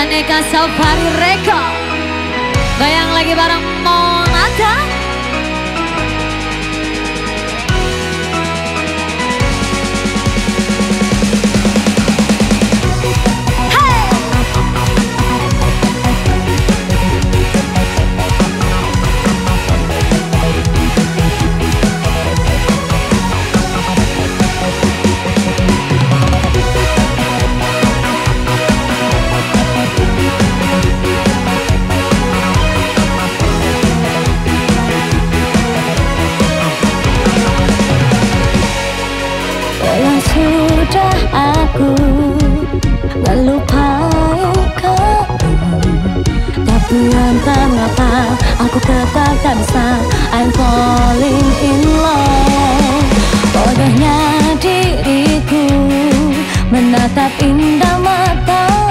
Aneka Safari Record aku melupai Tapi entah mengapa aku tetap tak bisa. I'm falling in love. Bodohnya diriku menatap indah matamu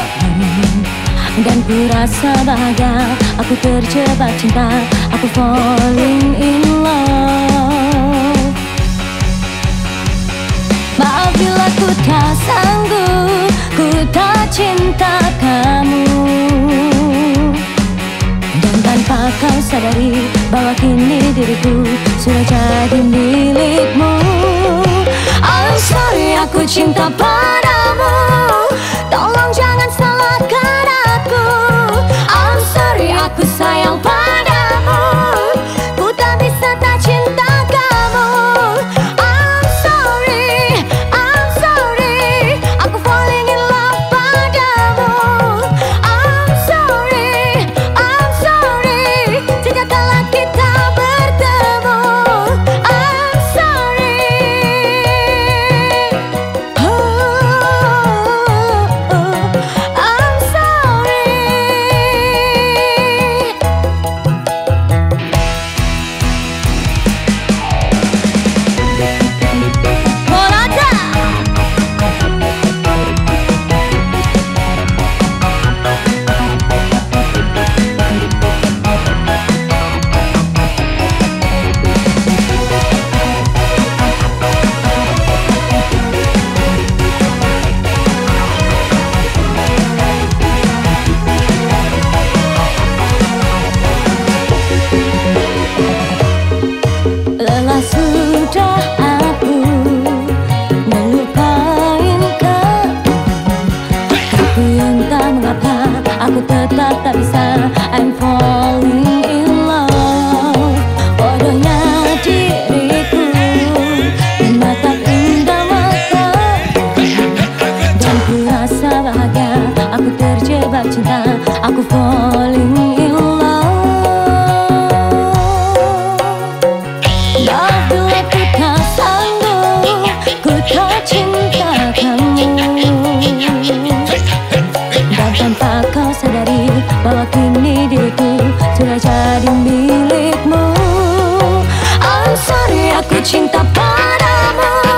Dan ku rasa bahagia Aku terjebak cinta. Aku falling in love cinta kamu. Dan tanpa kau sadari Bahwa kini diriku Sudah jadi milikmu. I'm sorry aku cinta padamu cinta, Aku falling in love. Maaf bila ku tak sanggup, Ku tak cinta kamu Dan tanpa kau sadari Bahwa kini diriku Sudah jadi milikmu. I'm sorry, aku cinta padamu.